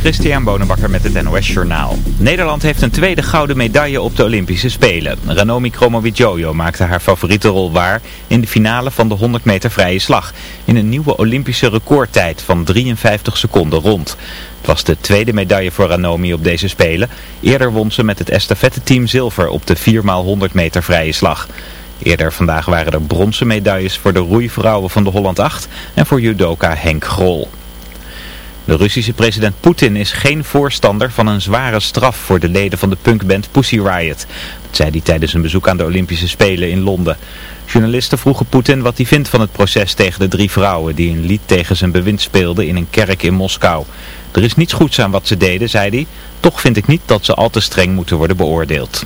Christian Bonenbakker met het NOS Journaal. Nederland heeft een tweede gouden medaille op de Olympische Spelen. Ranomi Kromowidjojo maakte haar favoriete rol waar in de finale van de 100 meter vrije slag. In een nieuwe Olympische recordtijd van 53 seconden rond. Het was de tweede medaille voor Ranomi op deze Spelen. Eerder won ze met het estafette-team zilver op de 4x100 meter vrije slag. Eerder vandaag waren er bronzen medailles voor de roeivrouwen van de Holland 8 en voor judoka Henk Grol. De Russische president Poetin is geen voorstander van een zware straf voor de leden van de punkband Pussy Riot. Dat zei hij tijdens een bezoek aan de Olympische Spelen in Londen. Journalisten vroegen Poetin wat hij vindt van het proces tegen de drie vrouwen die een lied tegen zijn bewind speelden in een kerk in Moskou. Er is niets goeds aan wat ze deden, zei hij. Toch vind ik niet dat ze al te streng moeten worden beoordeeld.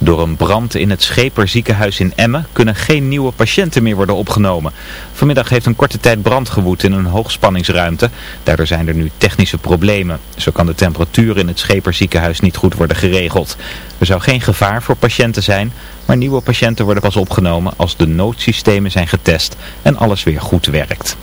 Door een brand in het Scheper ziekenhuis in Emmen kunnen geen nieuwe patiënten meer worden opgenomen. Vanmiddag heeft een korte tijd brand gewoed in een hoogspanningsruimte. Daardoor zijn er nu technische problemen. Zo kan de temperatuur in het Scheper ziekenhuis niet goed worden geregeld. Er zou geen gevaar voor patiënten zijn, maar nieuwe patiënten worden pas opgenomen als de noodsystemen zijn getest en alles weer goed werkt.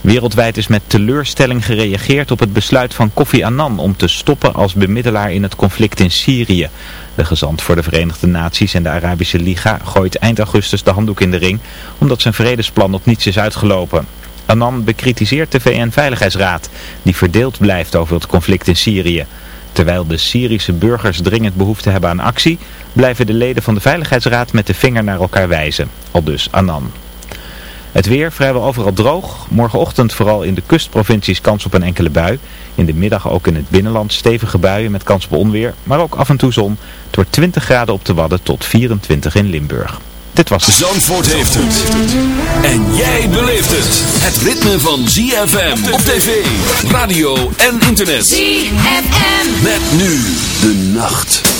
Wereldwijd is met teleurstelling gereageerd op het besluit van Kofi Annan om te stoppen als bemiddelaar in het conflict in Syrië. De gezant voor de Verenigde Naties en de Arabische Liga gooit eind augustus de handdoek in de ring omdat zijn vredesplan op niets is uitgelopen. Annan bekritiseert de VN-veiligheidsraad die verdeeld blijft over het conflict in Syrië. Terwijl de Syrische burgers dringend behoefte hebben aan actie, blijven de leden van de Veiligheidsraad met de vinger naar elkaar wijzen. Al dus Annan. Het weer vrijwel overal droog. Morgenochtend vooral in de kustprovincies kans op een enkele bui. In de middag ook in het binnenland stevige buien met kans op onweer. Maar ook af en toe zon. Het wordt 20 graden op de Wadden tot 24 in Limburg. Dit was Zandvoort heeft het. En jij beleeft het. Het ritme van ZFM op tv, radio en internet. ZFM. Met nu de nacht.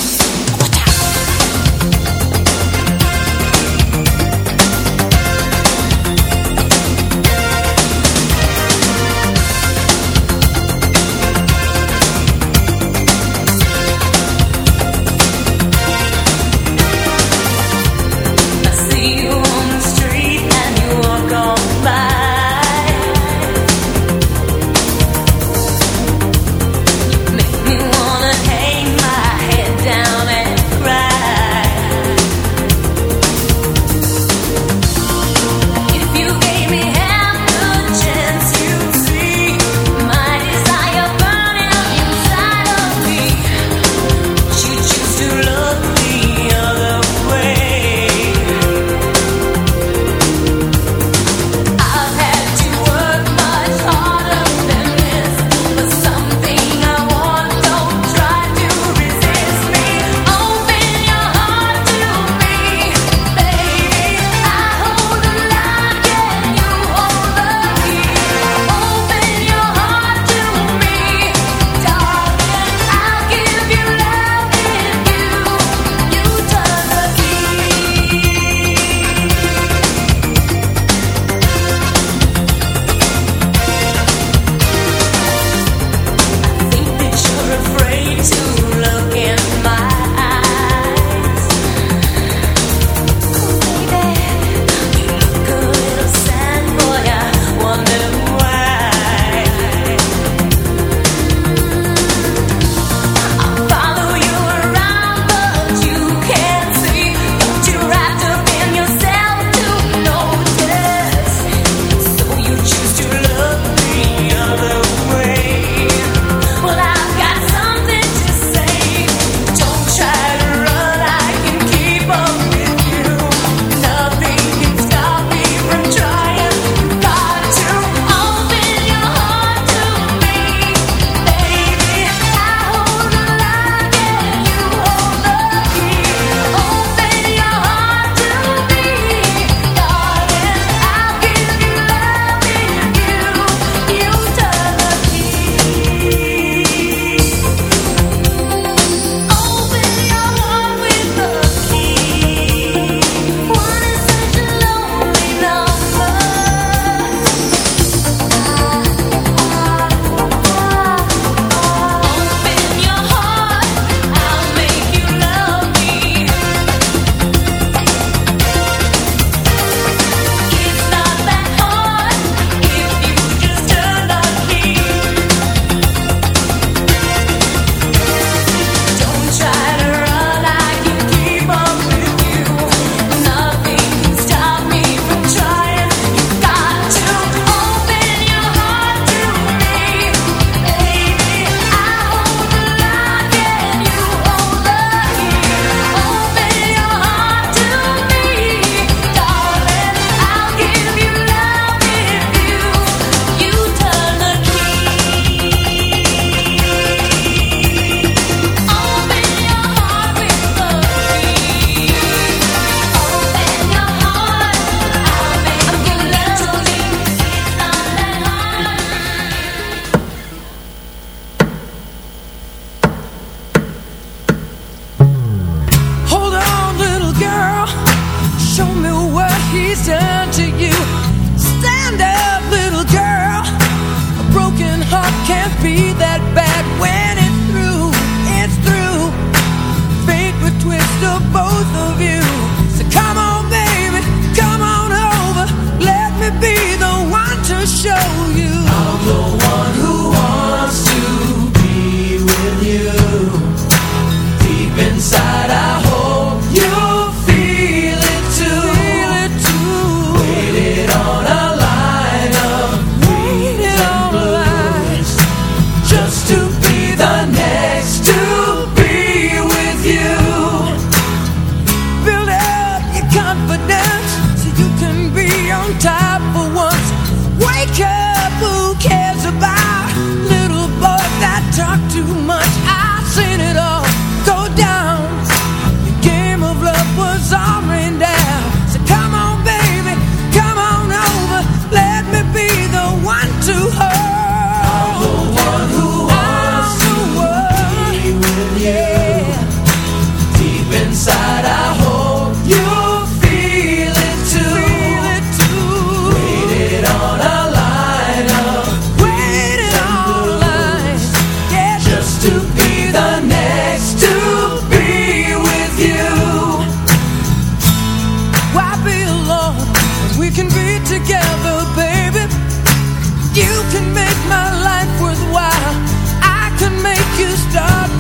You can make my life worthwhile. I can make you stop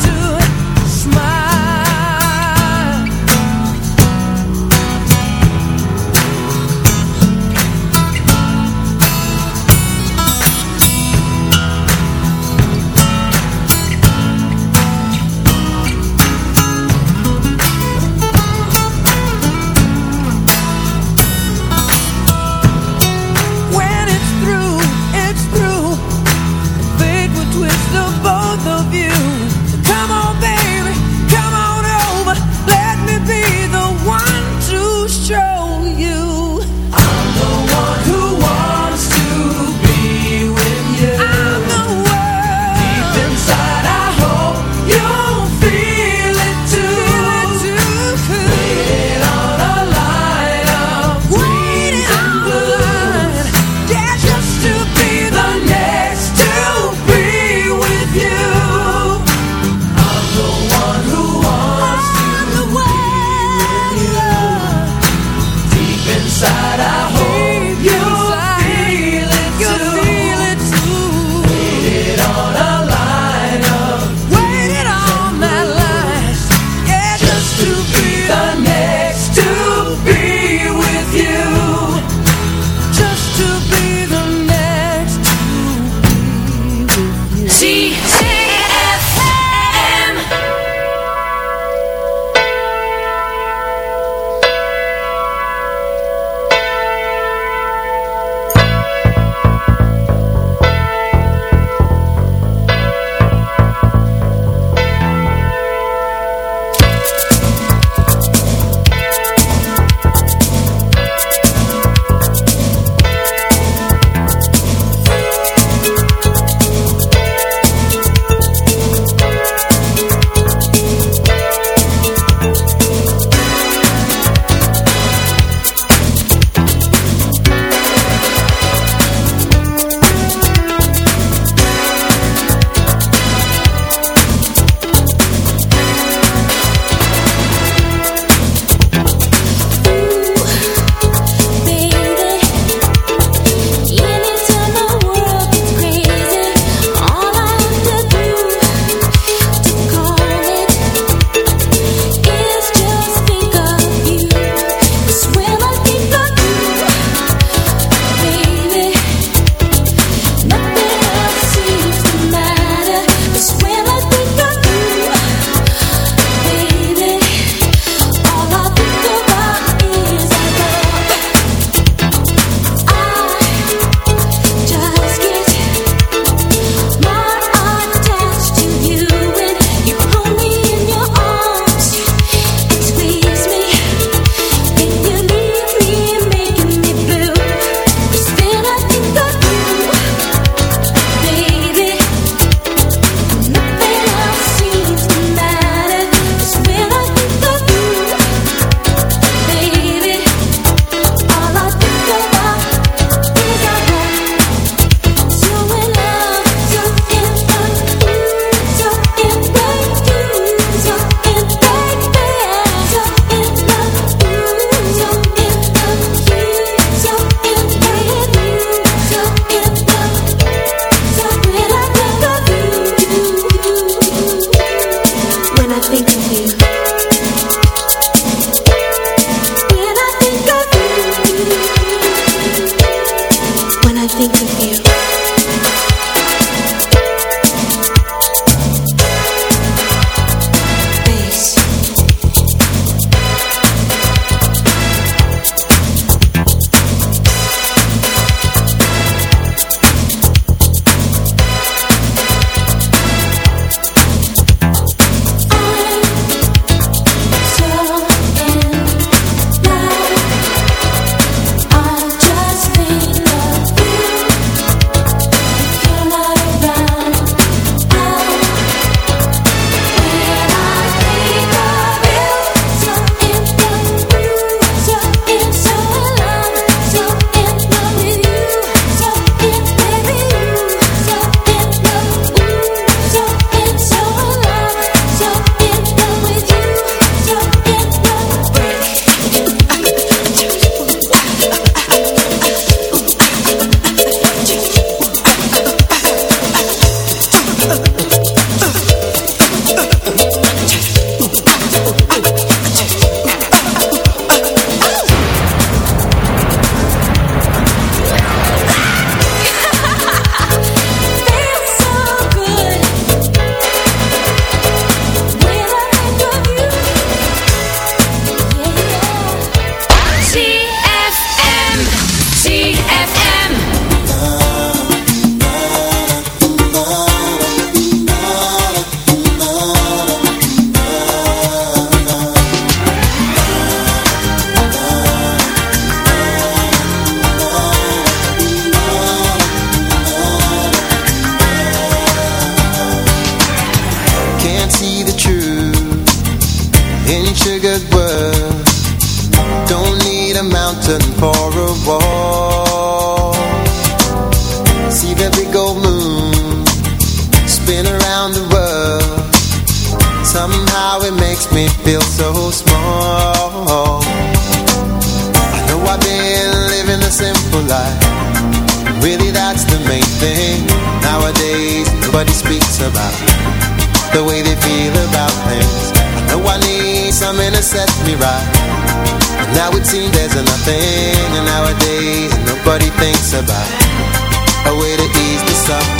seems there's nothing And nowadays. Nobody thinks about A way to ease the suffering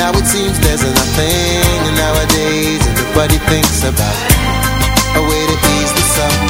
now it seems there's nothing nowadays nobody thinks about A way to ease the suffering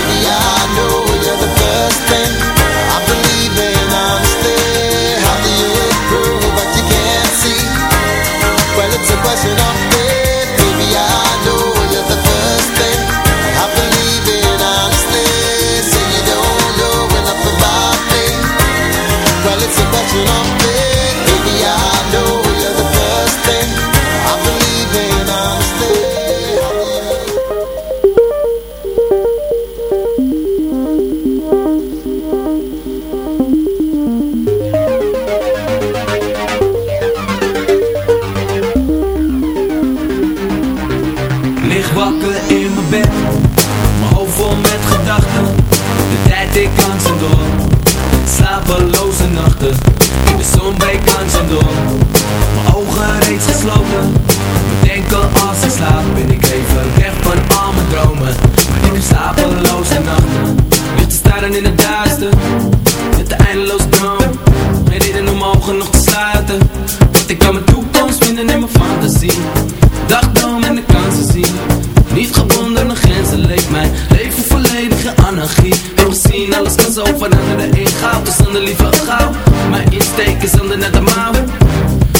slapeloze nachten. De zon breekt langzaam door, mijn ogen reeds gesloten. Denken als ik slaap, ben ik even weg van al mijn dromen. Maar ik heb slapeloze nachten, ligt te staren in het duister. Met de eindeloze droom, geen reden om mijn ogen nog te sluiten. Want ik kan mijn toekomst vinden in mijn fantasie. Dagdroom en de kansen zien Niet gebonden aan grenzen leeft mijn leven volledig in anarchie Heb gezien, alles kan zo veranderen goud Dus dan de liever gauw Mijn insteek is ander net de mouw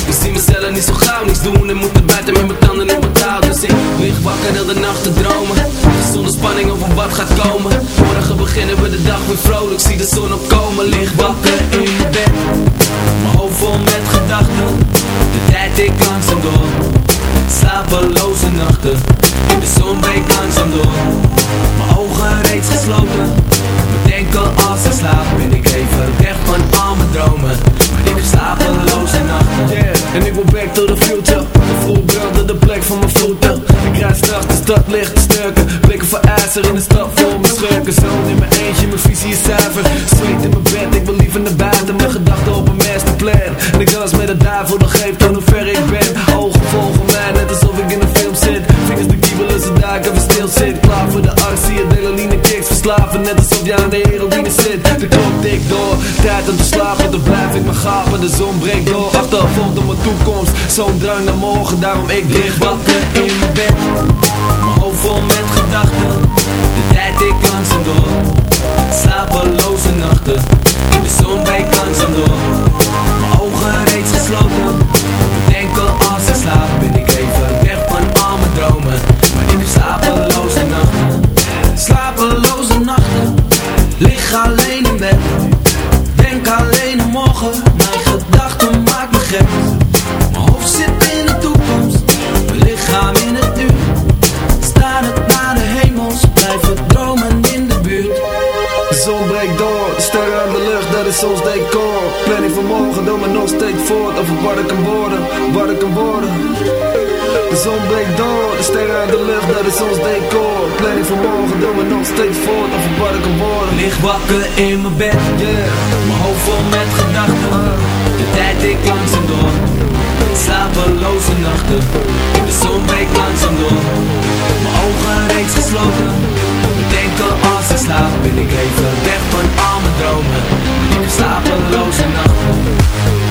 Ik zie mezelf niet zo gauw niets doen En moet er buiten met mijn tanden in mijn touw Dus ik lig wakker heel de nacht te dromen. Zonder spanning over wat gaat komen. Morgen beginnen we de dag weer vrolijk Zie de zon opkomen, lig wakker in mijn bed. Mijn hoofd vol met gedachten. De tijd ik langzaam door. Slapeloze dromen. Maar ik heb slapeloze nachten Yeah, en ik wil back to the future. De vloer brandde de plek van mijn voeten. Ik rijd straks de stad licht te sturken. Blikken voor ijzer in de stad vol met schurken. Zoon in mijn eentje, mijn visie is zuiver. Zweet in mijn bed, ik wil liever naar buiten. Mijn gedachten op een masterplan. En ik dans met de duivel, dan geeft aan hoe ver ik ben. Ogen volgen mij, net alsof ik in een film zit. Vingers de kiebelen, ze duiken, we stil zit. Klaar voor de actie, adrenaline kicks. Verslaven, net alsof je aan de heroïne zit. De klok tikt door, tijd om te slapen, dan blijf ik maar gapen. De zon breekt door, achtervolgd op mijn toekomst. Zo'n drang naar morgen, daarom ik dicht wakker in mijn bed. Mijn hoofd vol met gedachten, de tijd ik langzaam door. Slapeloze nachten, de zon breekt langzaam door. Lig wakker in mijn bed, Yeah, mijn hoofd vol met gedachten. De tijd ik langzaam door. Slapeloze nachten. De zon breekt langzaam door. Mijn ogen reeds gesloten. Bedenken als ik slaap Ben ik even weg van al mijn dromen. Ik slapeloze nachten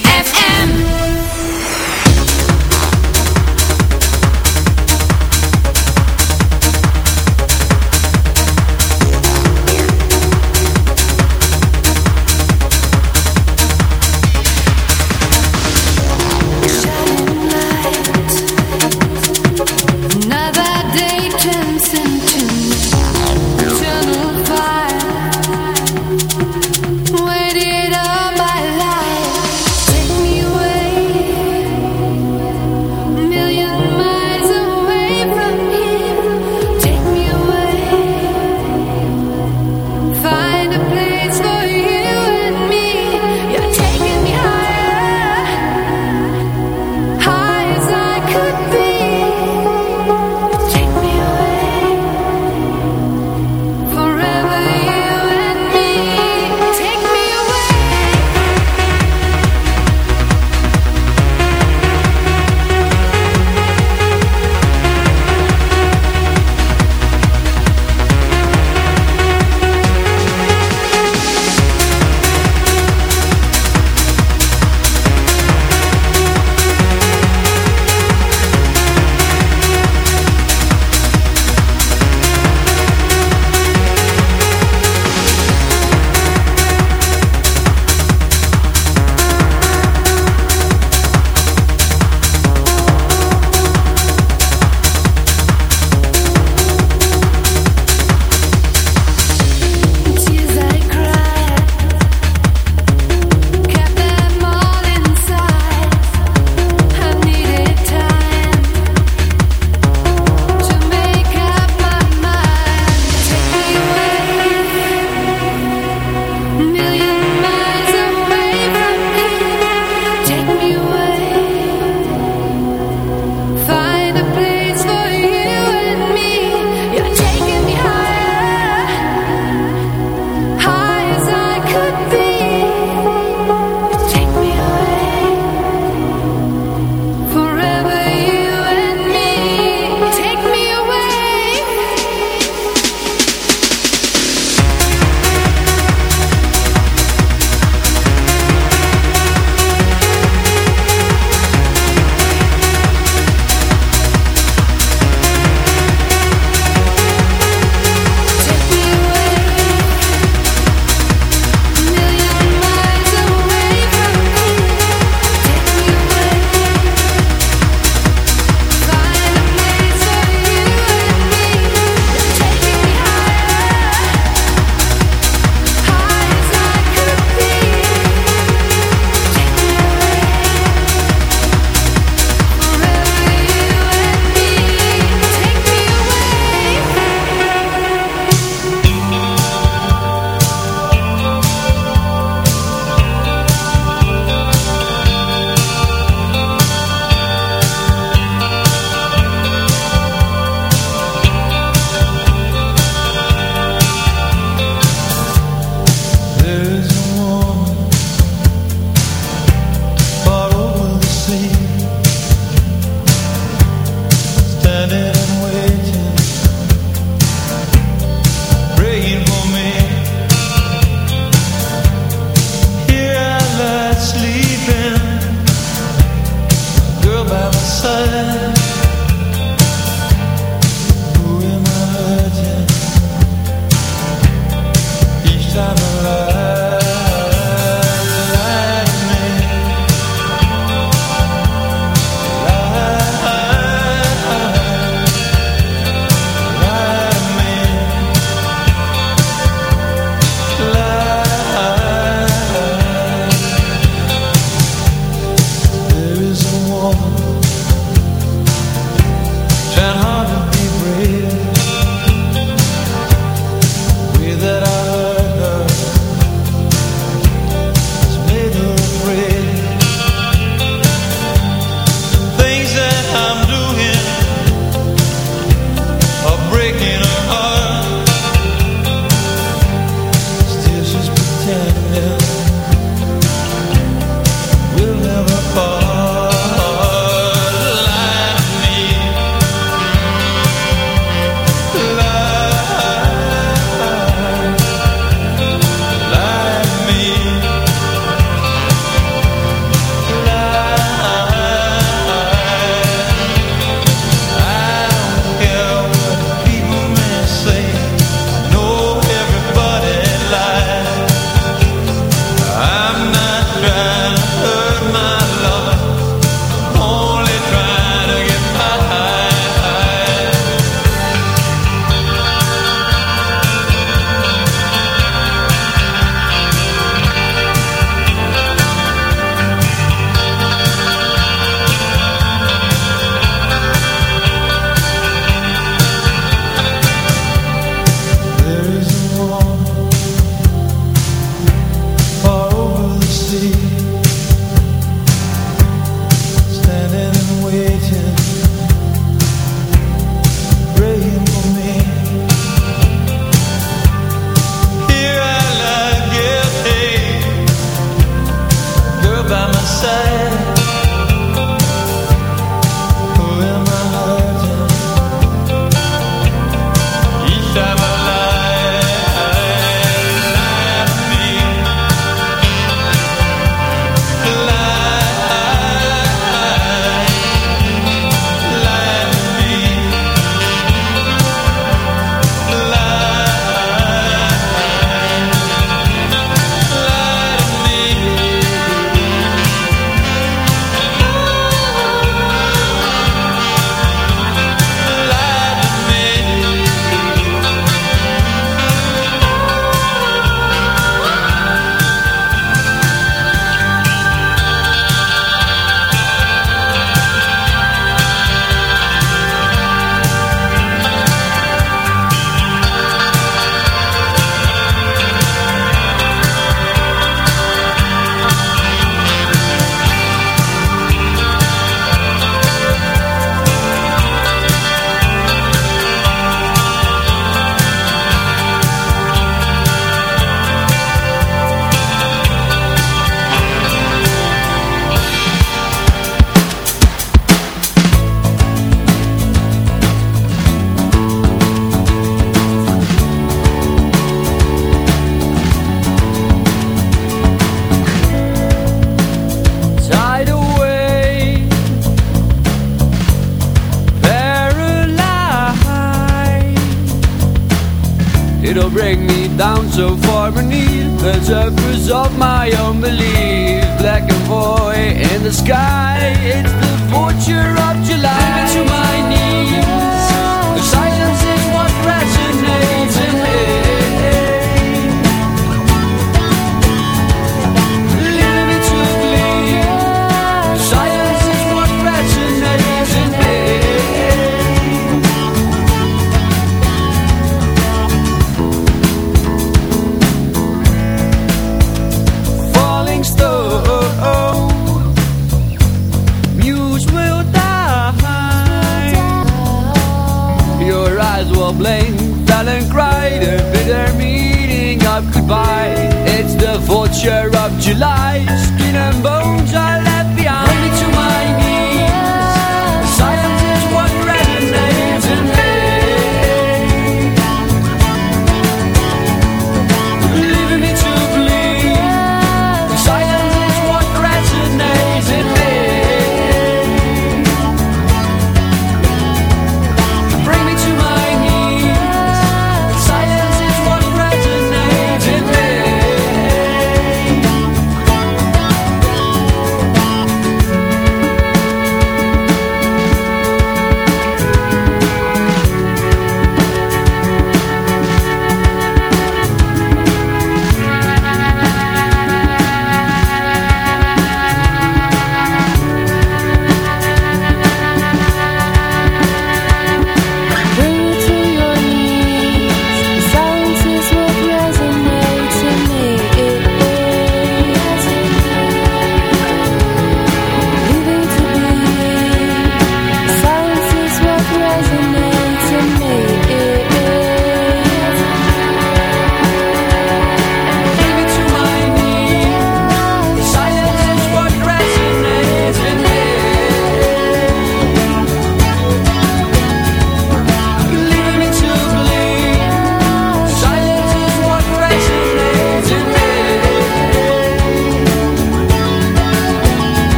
The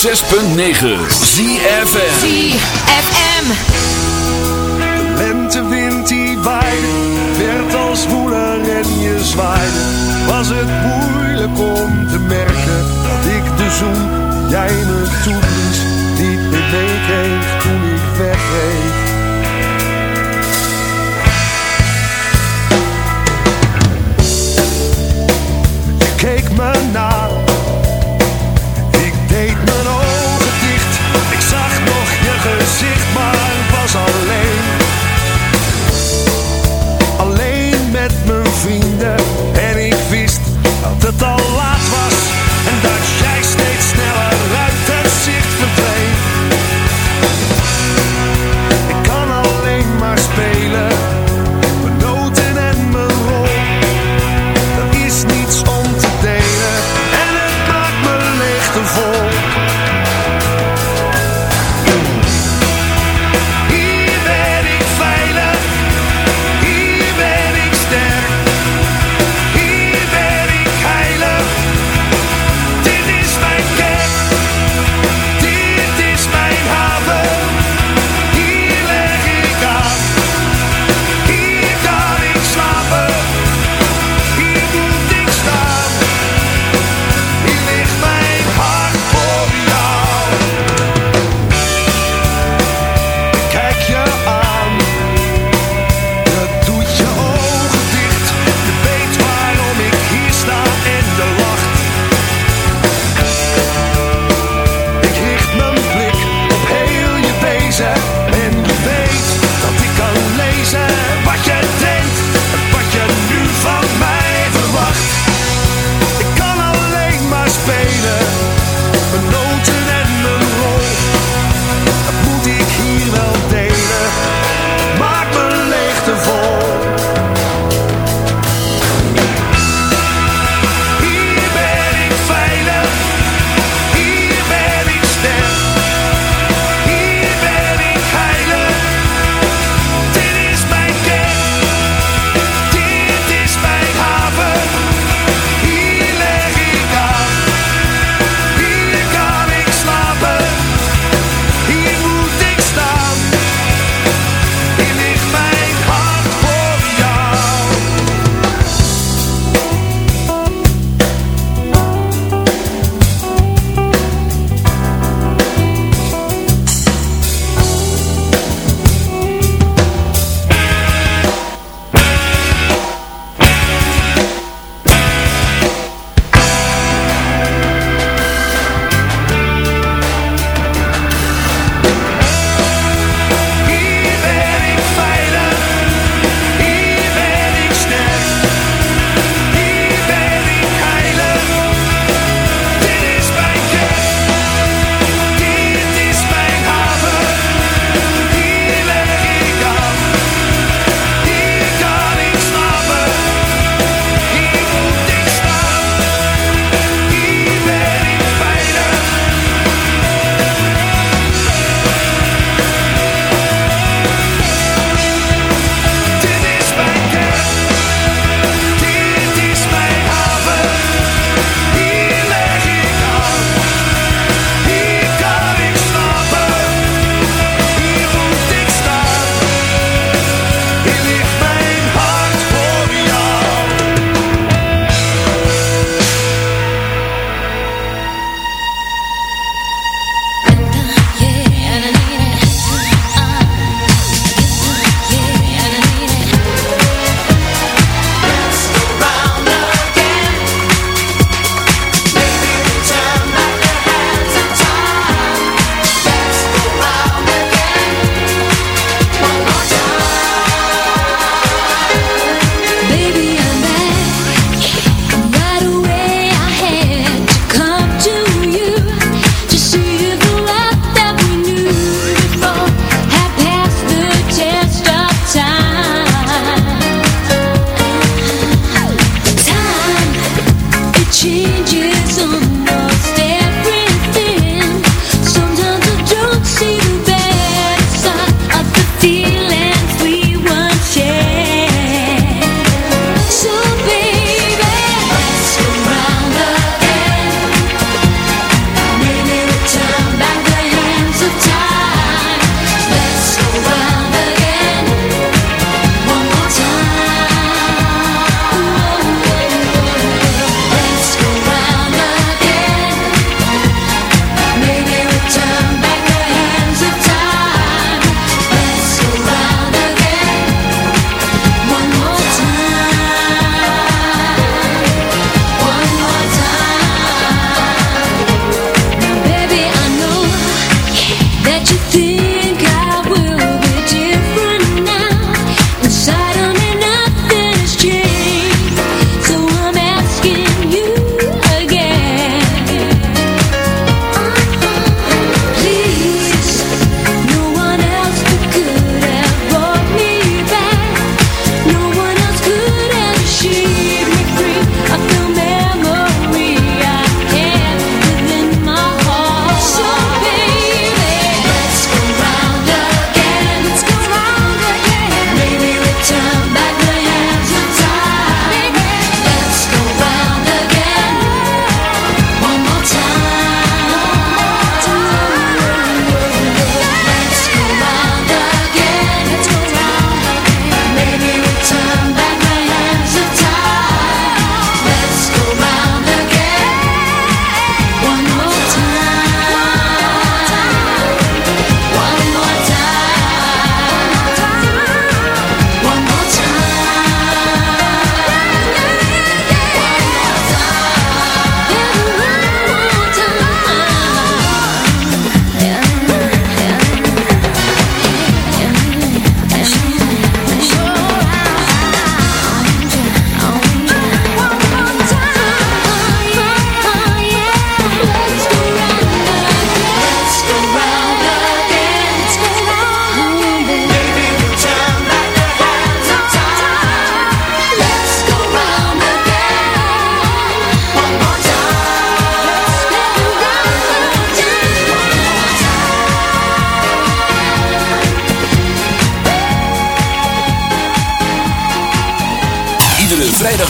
106.9 ZFN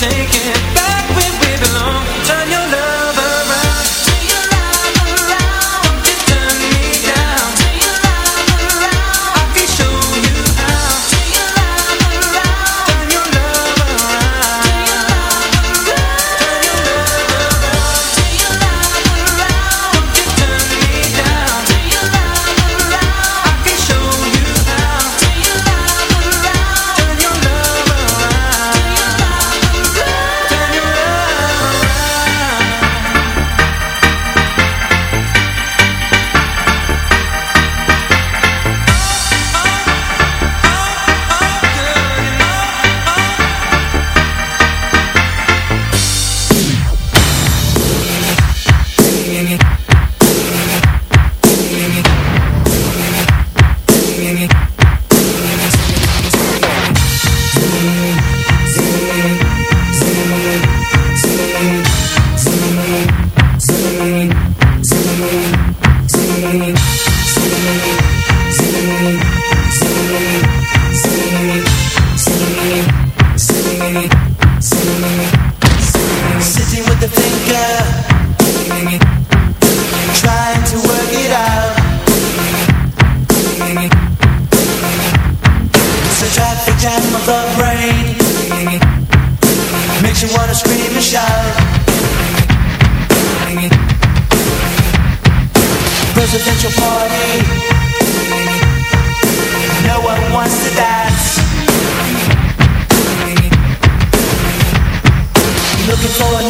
take it. wants to dance. Looking for